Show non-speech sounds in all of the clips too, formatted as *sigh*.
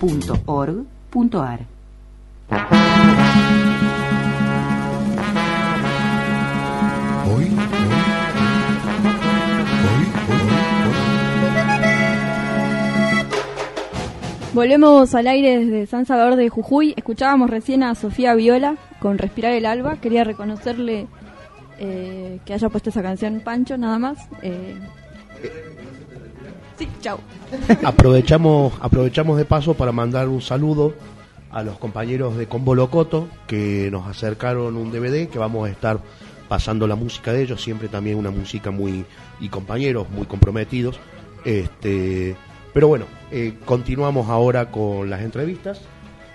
Hoy, hoy, hoy, hoy, Volvemos al aire desde San Salvador de Jujuy. Escuchábamos recién a Sofía Viola con Respirar el Alba. Quería reconocerle eh, que haya puesto esa canción Pancho, nada más. Eh, Sí, chau. aprovechamos, aprovechamos de paso para mandar un saludo a los compañeros de Combo Locoto que nos acercaron un DVD que vamos a estar pasando la música de ellos, siempre también una música muy y compañeros muy comprometidos. Este, pero bueno, eh, continuamos ahora con las entrevistas.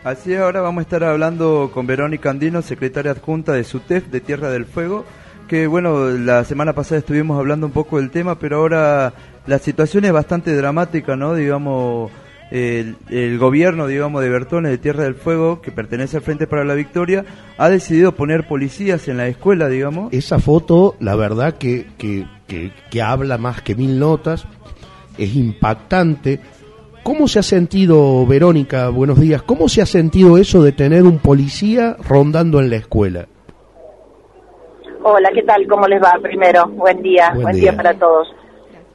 Así es, ahora vamos a estar hablando con Verónica Andino, secretaria adjunta de SUTEF de Tierra del Fuego, que bueno, la semana pasada estuvimos hablando un poco del tema, pero ahora la situación es bastante dramática, ¿no? Digamos, el, el gobierno, digamos, de Bertones de Tierra del Fuego, que pertenece al Frente para la Victoria, ha decidido poner policías en la escuela, digamos. Esa foto, la verdad que, que, que, que habla más que mil notas, es impactante. ¿Cómo se ha sentido, Verónica, buenos días, cómo se ha sentido eso de tener un policía rondando en la escuela? Hola, ¿qué tal? ¿Cómo les va? Primero, buen día, Buen buen, día. día. para todos.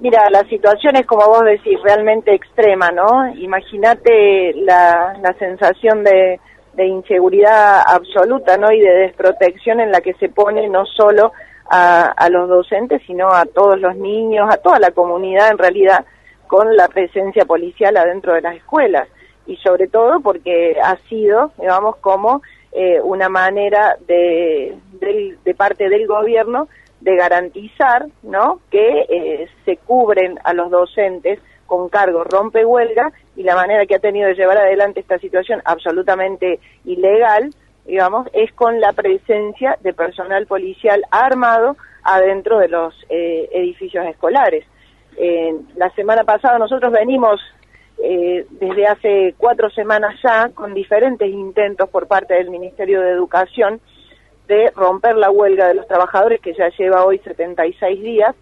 Mira, la situación es como vos decís, realmente extrema, ¿no? Imagínate la, la sensación de, de inseguridad absoluta, ¿no? Y de desprotección en la que se pone no solo a, a los docentes, sino a todos los niños, a toda la comunidad en realidad, con la presencia policial adentro de las escuelas. Y sobre todo porque ha sido, digamos, como eh, una manera de, del- de parte del gobierno de garantizar ¿no? que eh, se cubren a los docentes con cargo rompe huelga y la manera que ha tenido de llevar adelante esta situación absolutamente ilegal, digamos, es con la presencia de personal policial armado adentro de los eh, edificios escolares. Eh, la semana pasada nosotros venimos eh, desde hace cuatro semanas ya con diferentes intentos por parte del Ministerio de Educación de romper la huelga de los trabajadores que ya lleva hoy 76 días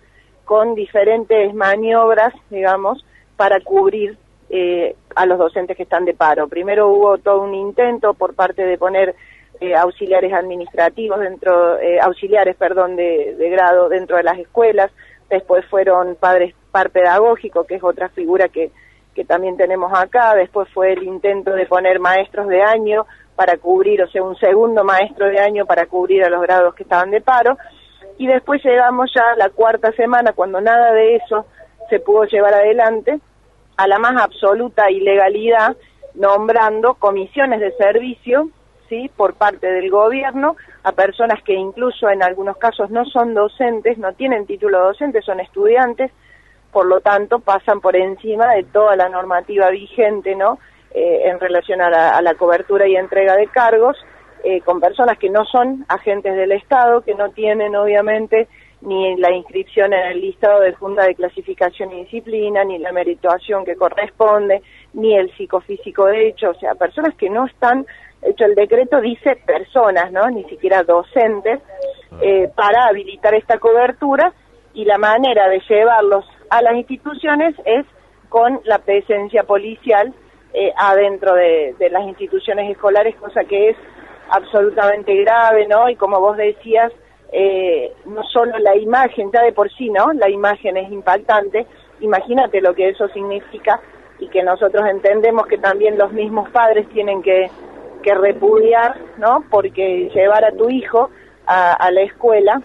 con diferentes maniobras, digamos, para cubrir eh, a los docentes que están de paro. Primero hubo todo un intento por parte de poner eh, auxiliares administrativos dentro, eh, auxiliares, perdón, de, de grado dentro de las escuelas. Después fueron padres par pedagógico, que es otra figura que, que también tenemos acá. Después fue el intento de poner maestros de año para cubrir, o sea, un segundo maestro de año para cubrir a los grados que estaban de paro. Y después llegamos ya a la cuarta semana, cuando nada de eso se pudo llevar adelante, a la más absoluta ilegalidad, nombrando comisiones de servicio, ¿sí?, por parte del gobierno, a personas que incluso en algunos casos no son docentes, no tienen título docente, son estudiantes, por lo tanto pasan por encima de toda la normativa vigente, ¿no?, en relación a la, a la cobertura y entrega de cargos, eh, con personas que no son agentes del Estado, que no tienen obviamente ni la inscripción en el listado de Junta de Clasificación y Disciplina, ni la merituación que corresponde, ni el psicofísico de hecho, o sea, personas que no están, de hecho el decreto dice personas, ¿no? Ni siquiera docentes, eh, para habilitar esta cobertura y la manera de llevarlos a las instituciones es con la presencia policial eh, adentro de, las instituciones escolares, cosa que es absolutamente grave, ¿no? Y como vos decías, eh, no solo la imagen, ya de por sí, ¿no? La imagen es impactante. Imagínate lo que eso significa y que nosotros entendemos que también los mismos padres tienen que, que repudiar, ¿no? Porque llevar a tu hijo a, a la escuela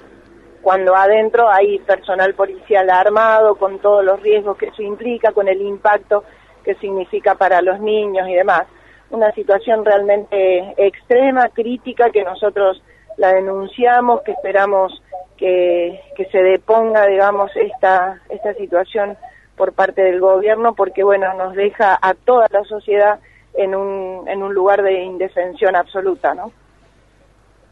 cuando adentro hay personal policial armado, con todos los riesgos que eso implica, con el impacto que significa para los niños y demás. Una situación realmente extrema, crítica, que nosotros la denunciamos, que esperamos que, que se deponga, digamos, esta, esta situación por parte del gobierno, porque, bueno, nos deja a toda la sociedad en un, en un lugar de indefensión absoluta, ¿no?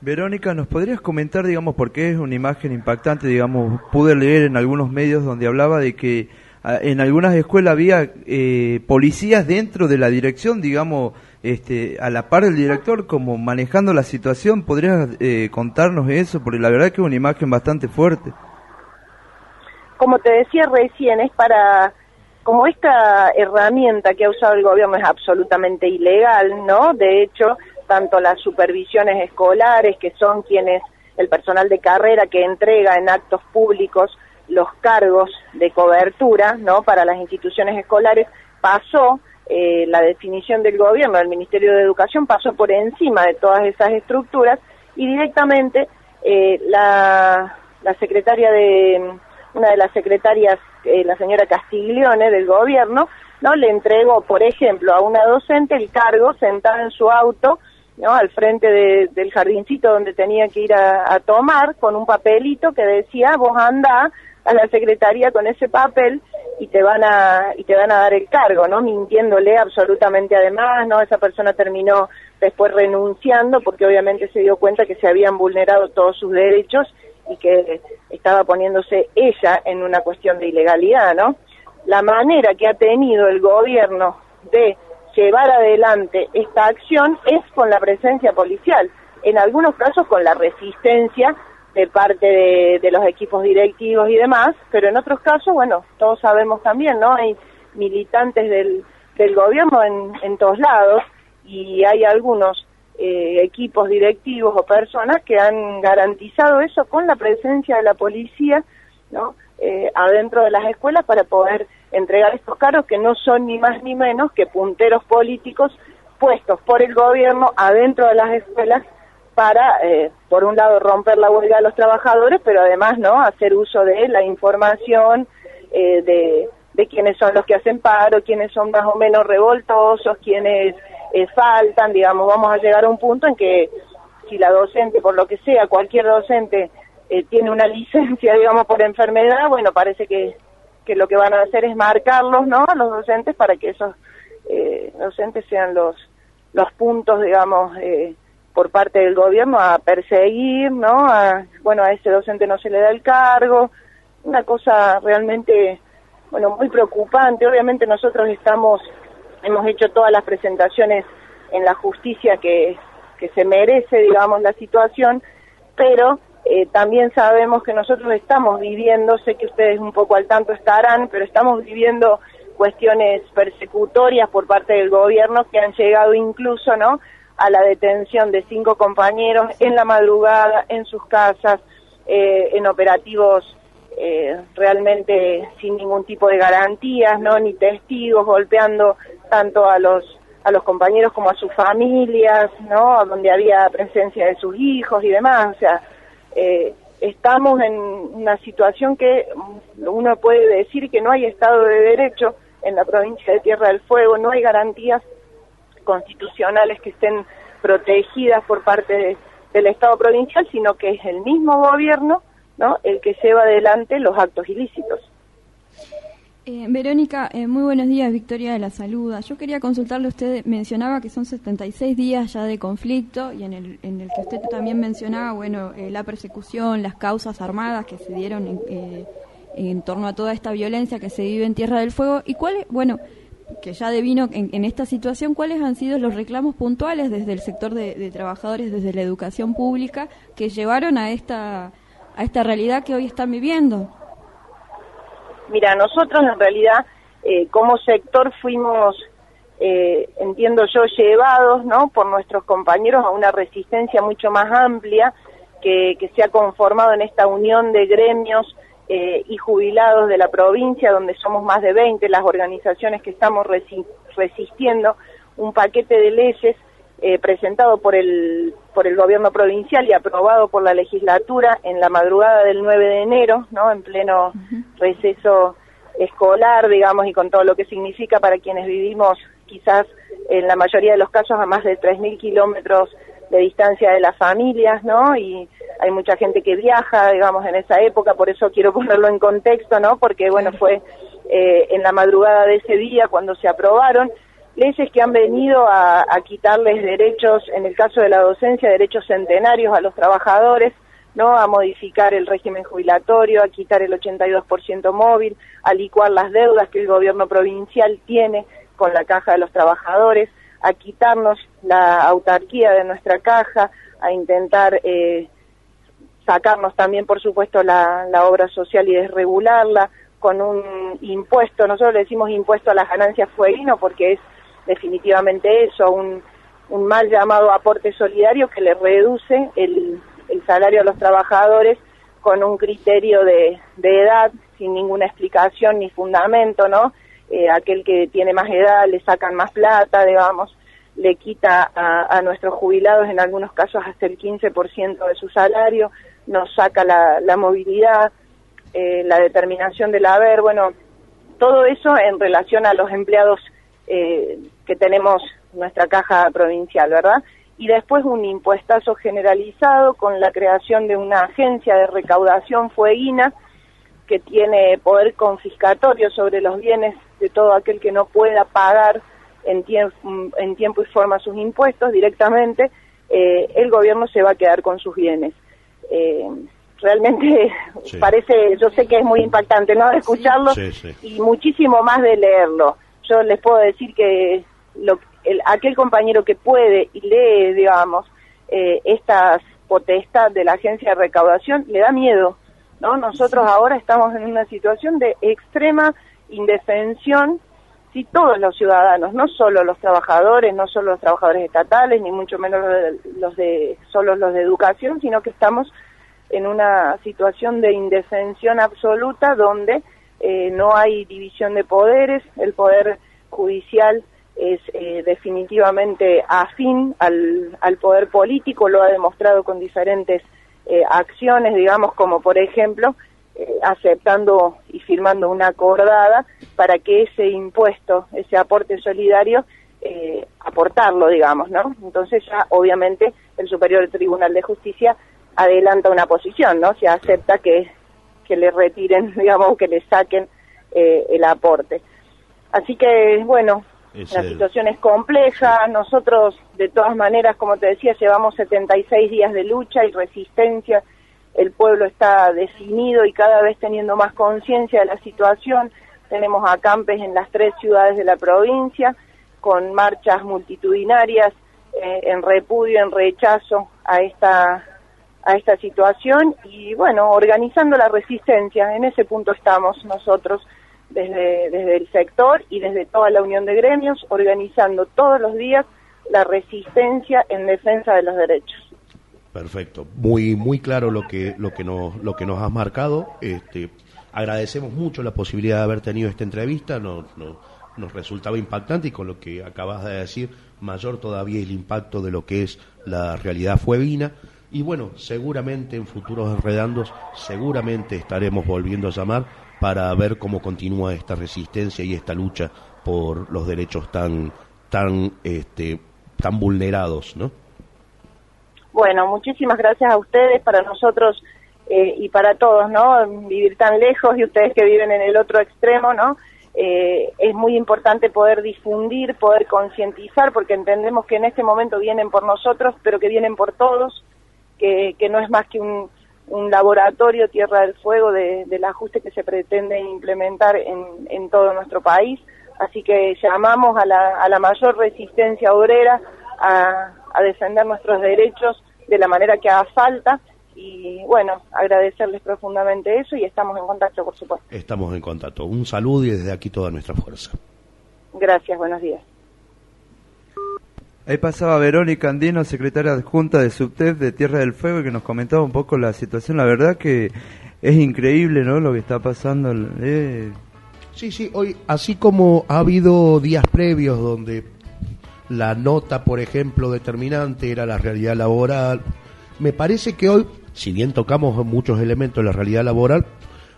Verónica, ¿nos podrías comentar, digamos, porque es una imagen impactante, digamos, pude leer en algunos medios donde hablaba de que en algunas escuelas había eh, policías dentro de la dirección, digamos, este, a la par del director, como manejando la situación. ¿Podrías eh, contarnos eso? Porque la verdad que es una imagen bastante fuerte. Como te decía recién, es para, como esta herramienta que ha usado el gobierno es absolutamente ilegal, ¿no? De hecho, tanto las supervisiones escolares, que son quienes, el personal de carrera que entrega en actos públicos los cargos de cobertura ¿no? para las instituciones escolares, pasó eh, la definición del gobierno, del Ministerio de Educación, pasó por encima de todas esas estructuras y directamente eh, la, la secretaria de, una de las secretarias, eh, la señora Castiglione del gobierno, no le entregó, por ejemplo, a una docente el cargo sentada en su auto ¿no? al frente del jardincito donde tenía que ir a, tomar con un papelito que decía vos anda a la secretaría con ese papel y te van a y te van a dar el cargo no mintiéndole absolutamente además no esa persona terminó después renunciando porque obviamente se dio cuenta que se habían vulnerado todos sus derechos y que estaba poniéndose ella en una cuestión de ilegalidad no la manera que ha tenido el gobierno de llevar adelante esta acción es con la presencia policial, en algunos casos con la resistencia de parte de, los equipos directivos y demás, pero en otros casos, bueno, todos sabemos también, ¿no? Hay militantes del, del gobierno en, en todos lados y hay algunos eh, equipos directivos o personas que han garantizado eso con la presencia de la policía, ¿no? Eh, adentro de las escuelas para poder entregar estos cargos que no son ni más ni menos que punteros políticos puestos por el gobierno adentro de las escuelas para, eh, por un lado, romper la huelga de los trabajadores, pero además, ¿no?, hacer uso de la información eh, de, de quiénes son los que hacen paro, quiénes son más o menos revoltosos, quiénes eh, faltan, digamos, vamos a llegar a un punto en que si la docente, por lo que sea, cualquier docente tiene una *laughs* licencia, digamos, por enfermedad, bueno, parece que que lo que van a hacer es marcarlos, ¿no? A los docentes para que esos eh, docentes sean los los puntos, digamos, eh, por parte del gobierno a perseguir, ¿no? A, bueno, a ese docente no se le da el cargo, una cosa realmente, bueno, muy preocupante. Obviamente nosotros estamos, hemos hecho todas las presentaciones en la justicia que, que se merece, digamos, la situación, pero eh, también sabemos que nosotros estamos viviendo, sé que ustedes un poco al tanto estarán, pero estamos viviendo cuestiones persecutorias por parte del gobierno que han llegado incluso, ¿no? A la detención de cinco compañeros en la madrugada, en sus casas, eh, en operativos eh, realmente sin ningún tipo de garantías, no ni testigos, golpeando tanto a los a los compañeros como a sus familias, no, donde había presencia de sus hijos y demás, o sea, eh, estamos en una situación que uno puede decir que no hay Estado de Derecho en la provincia de Tierra del Fuego, no hay garantías constitucionales que estén protegidas por parte del Estado provincial, sino que es el mismo gobierno ¿no? el que lleva adelante los actos ilícitos. Eh, Verónica, eh, muy buenos días, Victoria de la Saluda. Yo quería consultarle, usted mencionaba que son 76 días ya de conflicto y en el, en el que usted también mencionaba, bueno, eh, la persecución, las causas armadas que se dieron en, en, torno a toda esta violencia que se vive en Tierra del Fuego y cuáles, bueno, que ya devino en, en, esta situación, cuáles han sido los reclamos puntuales desde el sector de, trabajadores, desde la educación pública, que llevaron a esta, a esta realidad que hoy están viviendo. Mira, nosotros en realidad eh, como sector fuimos, eh, entiendo yo, llevados ¿no? por nuestros compañeros a una resistencia mucho más amplia que se ha conformado en esta unión de gremios eh, y jubilados de la provincia, donde somos más de 20 las organizaciones que estamos resistiendo un paquete de leyes eh, presentado por el, por el gobierno provincial y aprobado por la legislatura en la madrugada del 9 de enero, ¿no? En pleno receso escolar, digamos, y con todo lo que significa para quienes vivimos quizás en la mayoría de los casos a más de 3.000 kilómetros de distancia de las familias, ¿no? Y hay mucha gente que viaja, digamos, en esa época, por eso quiero *laughs* ponerlo en contexto, ¿no? Porque, bueno, fue eh, en la madrugada de ese día cuando se aprobaron leyes que han venido a, a quitarles derechos, en el caso de la docencia, derechos centenarios a los trabajadores, ¿no? a modificar el régimen jubilatorio, a quitar el 82% móvil, a licuar las deudas que el gobierno provincial tiene con la caja de los trabajadores, a quitarnos la autarquía de nuestra caja, a intentar eh, sacarnos también, por supuesto, la, la obra social y desregularla con un impuesto, nosotros le decimos impuesto a las ganancias fueguino porque es definitivamente eso, un, un mal llamado aporte solidario que le reduce el, el salario a los trabajadores con un criterio de, de edad sin ninguna explicación ni fundamento, ¿no? Eh, aquel que tiene más edad le sacan más plata, digamos, le quita a, a nuestros jubilados en algunos casos hasta el 15% de su salario, nos saca la, la movilidad, eh, la determinación del haber, bueno, todo eso en relación a los empleados eh, que tenemos nuestra caja provincial, ¿verdad? Y después un impuestazo generalizado con la creación de una agencia de recaudación fueguina que tiene poder confiscatorio sobre los bienes de todo aquel que no pueda pagar en, tiemp en tiempo y forma sus impuestos directamente, eh, el gobierno se va a quedar con sus bienes. Eh, realmente *laughs* Sí. parece, yo sé que es muy impactante, ¿no? De escucharlo Sí, sí. y muchísimo más de leerlo. Yo les puedo decir que lo, el, aquel compañero que puede y lee, digamos, eh, estas potestad de la agencia de recaudación, le da miedo, ¿no? Nosotros ahora estamos en una situación de extrema indefensión, si todos los ciudadanos, no solo los trabajadores, no solo los trabajadores estatales, ni mucho menos los de, los solo los de educación, sino que estamos en una situación de indefensión absoluta donde eh, no hay división de poderes, el poder judicial es eh, definitivamente afín al, al poder político, lo ha demostrado con diferentes eh, acciones, digamos, como por ejemplo eh, aceptando y firmando una acordada para que ese impuesto, ese aporte solidario, eh, aportarlo, digamos, ¿no? Entonces ya obviamente el Superior Tribunal de Justicia adelanta una posición, ¿no? Se acepta que, que le retiren, *laughs* digamos, que le saquen eh, el aporte. Así que, bueno, Es la el- situación es compleja. Nosotros, de todas maneras, como te decía, llevamos 76 días de lucha y resistencia. El pueblo está definido y cada vez teniendo más conciencia de la situación. Tenemos acampes en las tres ciudades de la provincia con marchas multitudinarias eh, en repudio, en rechazo a esta a esta situación y bueno, organizando la resistencia. En ese punto estamos nosotros desde, desde el sector y desde toda la unión de gremios, organizando todos los días la resistencia en defensa de los derechos. Perfecto, muy muy claro lo que lo que nos lo que nos has marcado. Este, agradecemos mucho la posibilidad de haber tenido esta entrevista. Nos, nos, nos resultaba impactante y con lo que acabas de decir, mayor todavía el impacto de lo que es la realidad fueguina. Y bueno, seguramente en futuros enredandos, seguramente estaremos volviendo a llamar para ver cómo continúa esta resistencia y esta lucha por los derechos tan tan este tan vulnerados, ¿no? Bueno, muchísimas gracias a ustedes, para nosotros eh, y para todos, ¿no? Vivir tan lejos y ustedes que viven en el otro extremo, ¿no? Eh, es muy importante poder difundir, poder concientizar, porque entendemos que en este momento vienen por nosotros, pero que vienen por todos, que, que no es más que un, un laboratorio Tierra del Fuego de, del ajuste que se pretende implementar en, en todo nuestro país. Así que llamamos a la, a la mayor resistencia obrera a, a defender nuestros derechos de la manera que haga falta y bueno, agradecerles profundamente eso y estamos en contacto, por supuesto. Estamos en contacto. Un saludo y desde aquí toda nuestra fuerza. Gracias, buenos días. Ahí pasaba Verónica Andino, secretaria adjunta de Subtef de Tierra del Fuego, que nos comentaba un poco la situación. La verdad que es increíble, ¿no? Lo que está pasando. Eh, Sí, sí, hoy, así como ha habido días previos donde la nota, por ejemplo, determinante era la realidad laboral, me parece que hoy, si bien tocamos muchos elementos de la realidad laboral,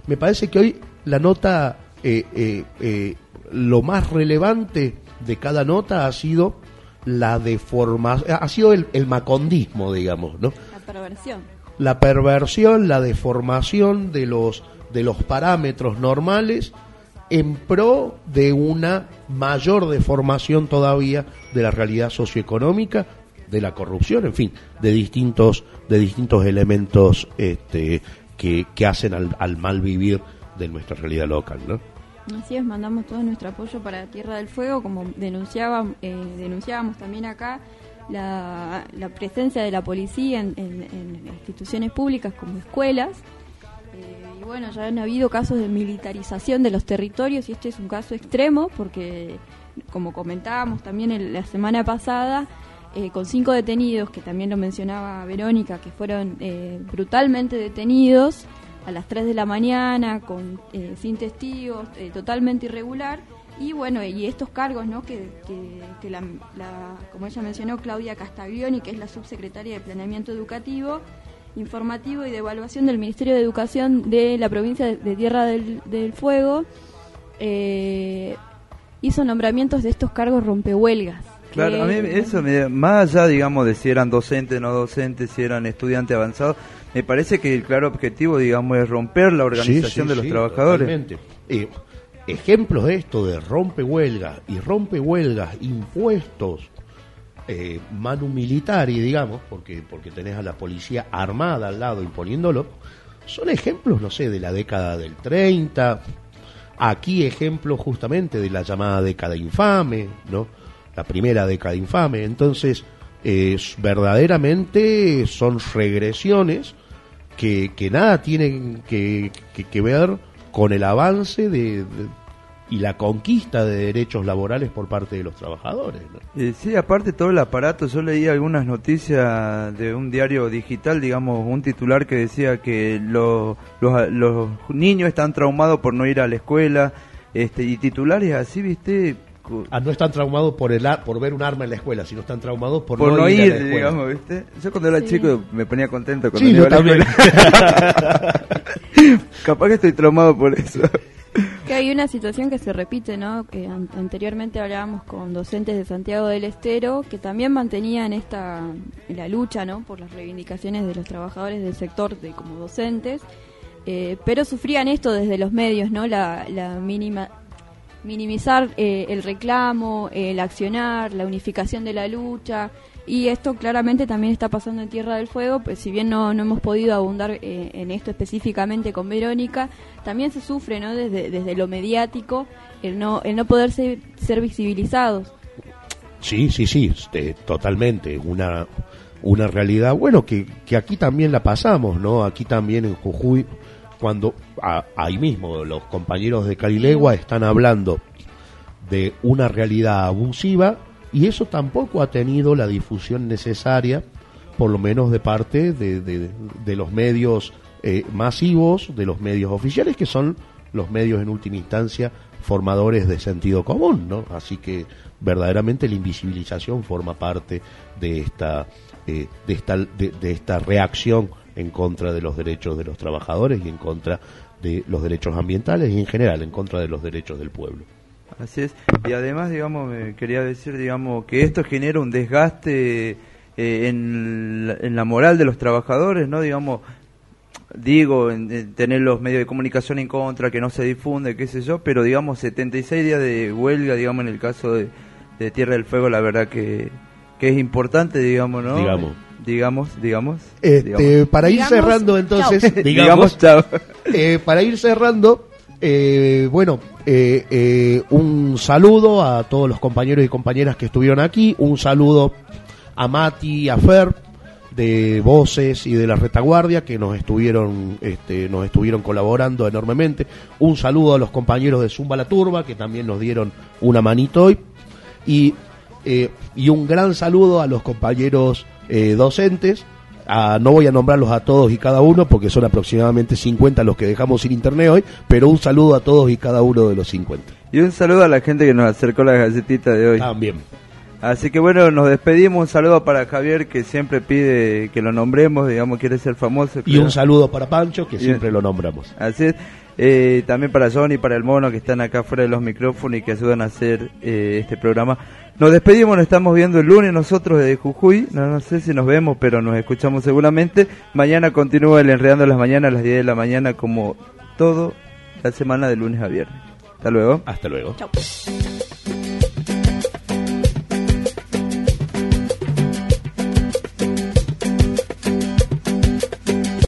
me parece que hoy la nota, eh, eh, eh, lo más relevante de cada nota ha sido la deformación, ha sido el, el macondismo, digamos, ¿no? La perversión. la perversión, la deformación de los de los parámetros normales en pro de una mayor deformación todavía de la realidad socioeconómica, de la corrupción, en fin, de distintos, de distintos elementos este, que, que hacen al, al mal vivir de nuestra realidad local, ¿no? Así es, mandamos todo nuestro apoyo para Tierra del Fuego, como denunciábamos, eh, denunciábamos también acá la, presencia de la policía en instituciones públicas como escuelas. Eh, y bueno, ya han habido casos de militarización de los territorios y este es un caso extremo porque, como comentábamos también el- la semana pasada, eh, con cinco detenidos, que también lo mencionaba Verónica, que fueron eh, brutalmente detenidos a las 3 de la mañana, con eh, sin testigos, eh, totalmente irregular. Y bueno, y estos cargos, ¿no? Que, que, que la, la- como ella mencionó, Claudia Castaglioni, que es la subsecretaria de Planeamiento Educativo, Informativo y de Evaluación del Ministerio de Educación de la provincia de, Tierra del, del Fuego, eh, hizo nombramientos de estos cargos rompehuelgas. Claro, a mí que- eso, me, más allá, digamos, de si eran docentes, no docentes, si eran estudiantes avanzados, me parece que el claro objetivo, digamos, es romper la organización Sí, sí, de los sí, trabajadores. Eh, ejemplos de esto de rompe huelgas y rompe huelgas impuestos eh, manu militari, digamos, porque, porque tenés a la policía armada al lado imponiéndolo, son ejemplos, no sé, de la década del 30, aquí ejemplos justamente de la llamada década infame, ¿no? La primera década infame. Entonces, eh, verdaderamente son regresiones que, nada tienen que, ver con el avance de, y la conquista de derechos laborales por parte de los trabajadores. Eh, sí, aparte todo el aparato, yo leí algunas noticias de un diario digital, digamos, un titular que decía que lo- los, los niños están traumados por no ir a la escuela, este, y titulares así, viste, Ah, no están traumados por el ar- por ver un arma en la escuela, sino están traumados por, por no ir, a la escuela. digamos, viste. Yo cuando era Sí. chico me ponía contento cuando Sí, iba yo a la también. escuela. *laughs* Capaz que estoy traumado por eso. Que hay una situación que se repite, ¿no? Que an- anteriormente hablábamos con docentes de Santiago del Estero que también mantenían esta la lucha, ¿no? Por las reivindicaciones de los trabajadores del sector de como docentes, eh, pero sufrían esto desde los medios, ¿no? La, la mínima minimizar eh, el reclamo, el accionar, la unificación de la lucha. Y esto claramente también está pasando en Tierra del Fuego, pues si bien no, no hemos podido abundar eh, en esto específicamente con Verónica, también se sufre ¿no? desde, desde lo mediático el no, el no poder ser, ser visibilizados. Sí, sí, sí, este, totalmente. Una, una realidad, bueno, que, que aquí también la pasamos, ¿no? Aquí también en Jujuy, cuando ahí mismo los compañeros de Carilegua están hablando de una realidad abusiva y eso tampoco ha tenido la difusión necesaria, por lo menos de parte de, de- los medios eh, masivos, de los medios oficiales, que son los medios en última instancia formadores de sentido común, ¿no? Así que verdaderamente la invisibilización forma parte de esta, eh, de esta, de esta reacción en contra de los derechos de los trabajadores y en contra de los derechos ambientales y en general en contra de los derechos del pueblo. Así es. Y además, digamos, me quería decir, digamos, que esto genera un desgaste eh, en, la, en la moral de los trabajadores, ¿no? Digamos, digo, en, en tener los medios de comunicación en contra, que no se difunde, qué sé yo, pero digamos, 76 días de huelga, digamos, en el caso de, de Tierra del Fuego, la verdad que, que es importante, digamos, ¿no? Digamos. Digamos, digamos. Este, digamos. para ir Digamos, cerrando entonces, digamos, chao. eh, para ir cerrando, eh, bueno, eh, eh, un saludo a todos los compañeros y compañeras que estuvieron aquí, un saludo a Mati y a Fer de Voces y de la Retaguardia que nos estuvieron este, nos estuvieron colaborando enormemente. Un saludo a los compañeros de Zumba la Turba que también nos dieron una manito hoy y eh, y un gran saludo a los compañeros eh, docentes. A- no voy a nombrarlos a todos y cada uno porque son aproximadamente 50 los que dejamos sin internet hoy, pero un saludo a todos y cada uno de los 50. Y un saludo a la gente que nos acercó la galletita de hoy. También. Así que bueno, nos despedimos. Un saludo para Javier que siempre pide que lo nombremos, digamos, quiere ser famoso. Y creo. un saludo para Pancho, que Y- siempre lo nombramos. Así es. Eh, también para Johnny, para el mono que están acá fuera de los micrófonos y que ayudan a hacer eh, este programa. Nos despedimos, nos estamos viendo el lunes nosotros de Jujuy. No, no sé si nos vemos, pero nos escuchamos seguramente. Mañana continúa el Enredando las Mañanas a las 10 de la mañana como todo la semana de lunes a viernes. Hasta luego. Hasta luego. Chau.